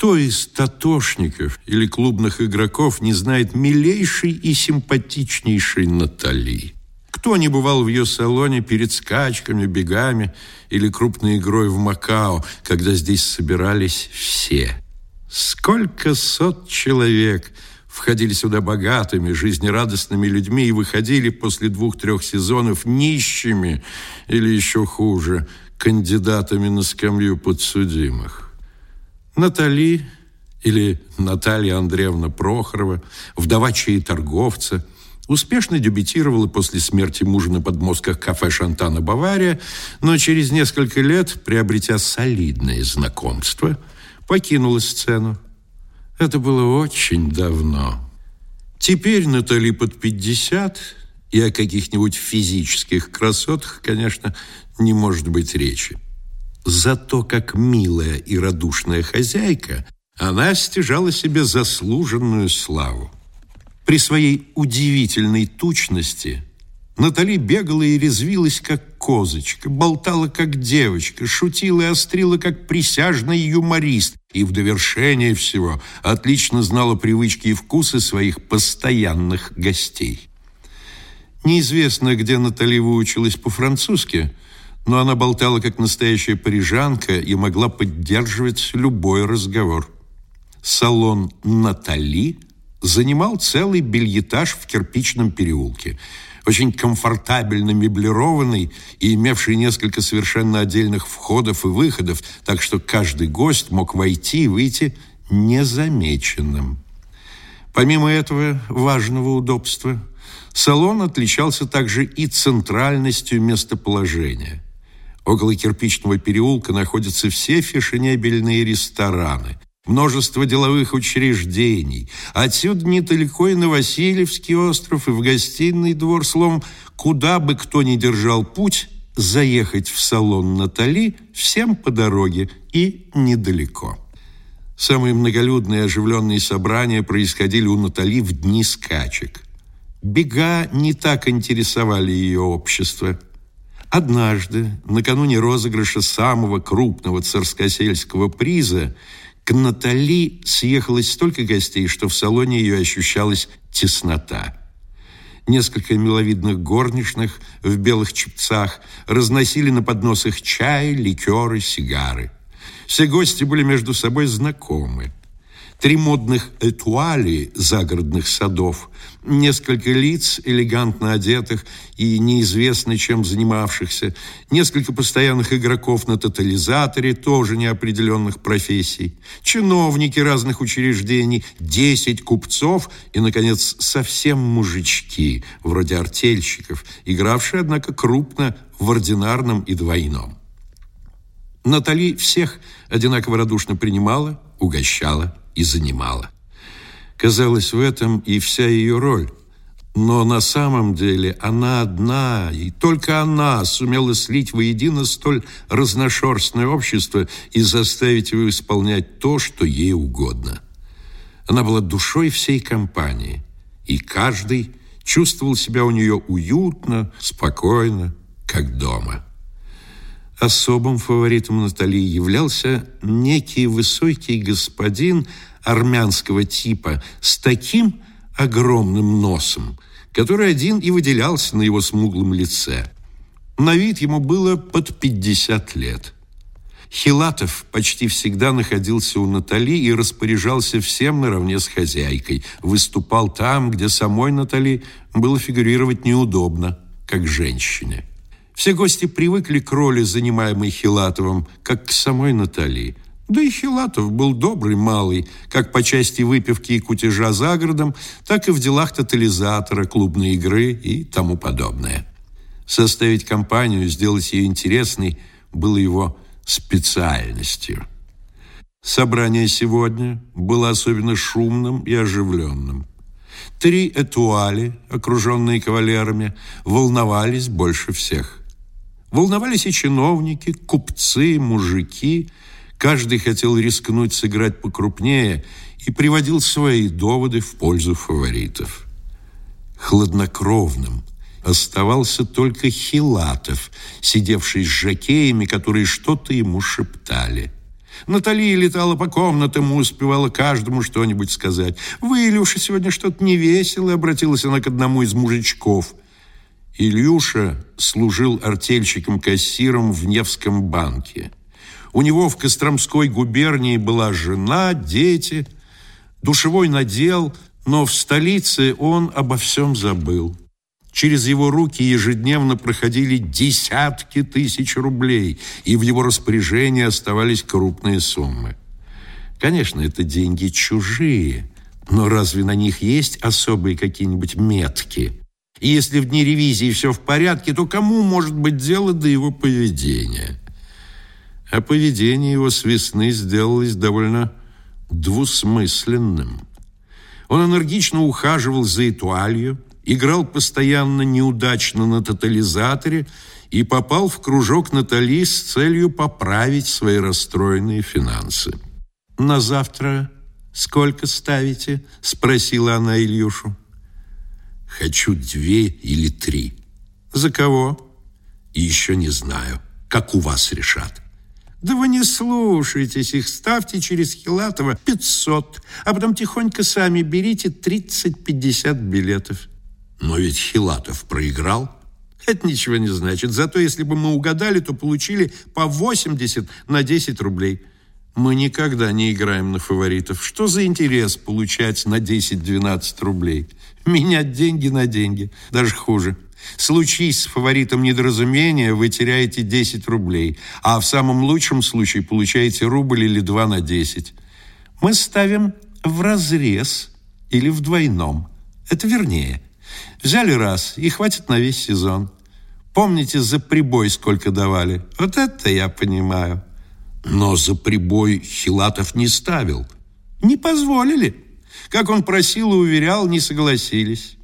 Кто из татошников или клубных игроков не знает милейшей и симпатичнейшей Натали? Кто не бывал в ее салоне перед скачками, бегами или крупной игрой в Макао, когда здесь собирались все? Сколько сот человек входили сюда богатыми, жизнерадостными людьми и выходили после двух-трех сезонов нищими или еще хуже, кандидатами на скамью подсудимых. Натали или Наталья Андреевна Прохорова, вдова чьей торговца, успешно дебютировала после смерти мужа на подмостках кафе «Шантана Бавария», но через несколько лет, приобретя солидное знакомство, покинула сцену. Это было очень давно. Теперь Натали под 50, и о каких-нибудь физических красотах, конечно, не может быть речи. Зато как милая и радушная хозяйка она стяжала себе заслуженную славу. При своей удивительной тучности Натали бегала и резвилась, как козочка, болтала, как девочка, шутила и острила, как присяжный юморист, и в довершение всего отлично знала привычки и вкусы своих постоянных гостей. Неизвестно, где Натали выучилась по-французски, но она болтала, как настоящая парижанка, и могла поддерживать любой разговор. Салон «Натали» занимал целый бельетаж в кирпичном переулке, очень комфортабельно меблированный и имевший несколько совершенно отдельных входов и выходов, так что каждый гость мог войти и выйти незамеченным. Помимо этого важного удобства, салон отличался также и центральностью местоположения. Около кирпичного переулка находятся все фешенебельные рестораны – множество деловых учреждений. Отсюда недалеко и на Васильевский остров, и в гостиный двор, словом, куда бы кто ни держал путь, заехать в салон Натали всем по дороге и недалеко. Самые многолюдные оживленные собрания происходили у Натали в дни скачек. Бега не так интересовали ее общество. Однажды, накануне розыгрыша самого крупного царскосельского приза, к Натали съехалось столько гостей, что в салоне ее ощущалась теснота. Несколько миловидных горничных в белых чепцах разносили на подносах чай, ликеры, сигары. Все гости были между собой знакомы три модных этуали загородных садов, несколько лиц, элегантно одетых и неизвестно чем занимавшихся, несколько постоянных игроков на тотализаторе, тоже неопределенных профессий, чиновники разных учреждений, десять купцов и, наконец, совсем мужички, вроде артельщиков, игравшие, однако, крупно в ординарном и двойном. Натали всех одинаково радушно принимала, угощала и занимала. Казалось, в этом и вся ее роль. Но на самом деле она одна, и только она сумела слить воедино столь разношерстное общество и заставить его исполнять то, что ей угодно. Она была душой всей компании, и каждый чувствовал себя у нее уютно, спокойно, как дома. Особым фаворитом Натали являлся некий высокий господин армянского типа с таким огромным носом, который один и выделялся на его смуглом лице. На вид ему было под 50 лет. Хилатов почти всегда находился у Натали и распоряжался всем наравне с хозяйкой. Выступал там, где самой Натали было фигурировать неудобно, как женщине. Все гости привыкли к роли, занимаемой Хилатовым, как к самой Натали. Да и Хилатов был добрый малый, как по части выпивки и кутежа за городом, так и в делах тотализатора, клубной игры и тому подобное. Составить компанию, сделать ее интересной было его специальностью. Собрание сегодня было особенно шумным и оживленным. Три этуали, окруженные кавалерами, волновались больше всех. Волновались и чиновники, купцы, мужики. Каждый хотел рискнуть сыграть покрупнее и приводил свои доводы в пользу фаворитов. Хладнокровным оставался только Хилатов, сидевший с жакеями, которые что-то ему шептали. Наталья летала по комнатам и успевала каждому что-нибудь сказать. «Вы, Илюша, сегодня что-то невесело», — обратилась она к одному из мужичков. Илюша служил артельщиком-кассиром в Невском банке. У него в Костромской губернии была жена, дети, душевой надел, но в столице он обо всем забыл. Через его руки ежедневно проходили десятки тысяч рублей, и в его распоряжении оставались крупные суммы. Конечно, это деньги чужие, но разве на них есть особые какие-нибудь метки? И если в дни ревизии все в порядке, то кому может быть дело до его поведения? А поведение его с весны сделалось довольно двусмысленным. Он энергично ухаживал за Этуалью, играл постоянно неудачно на тотализаторе и попал в кружок Натали с целью поправить свои расстроенные финансы. «На завтра сколько ставите?» – спросила она Ильюшу. «Хочу две или три». «За кого?» «И еще не знаю, как у вас решат». Да вы не слушайтесь их, ставьте через Хилатова 500, а потом тихонько сами берите 30-50 билетов. Но ведь Хилатов проиграл. Это ничего не значит. Зато если бы мы угадали, то получили по 80 на 10 рублей. Мы никогда не играем на фаворитов. Что за интерес получать на 10-12 рублей? Менять деньги на деньги. Даже хуже. Случись с фаворитом недоразумения, вы теряете 10 рублей, а в самом лучшем случае получаете рубль или два на 10. Мы ставим в разрез или в двойном. Это вернее. Взяли раз, и хватит на весь сезон. Помните, за прибой сколько давали? Вот это я понимаю. Но за прибой Хилатов не ставил. Не позволили. Как он просил и уверял, не согласились.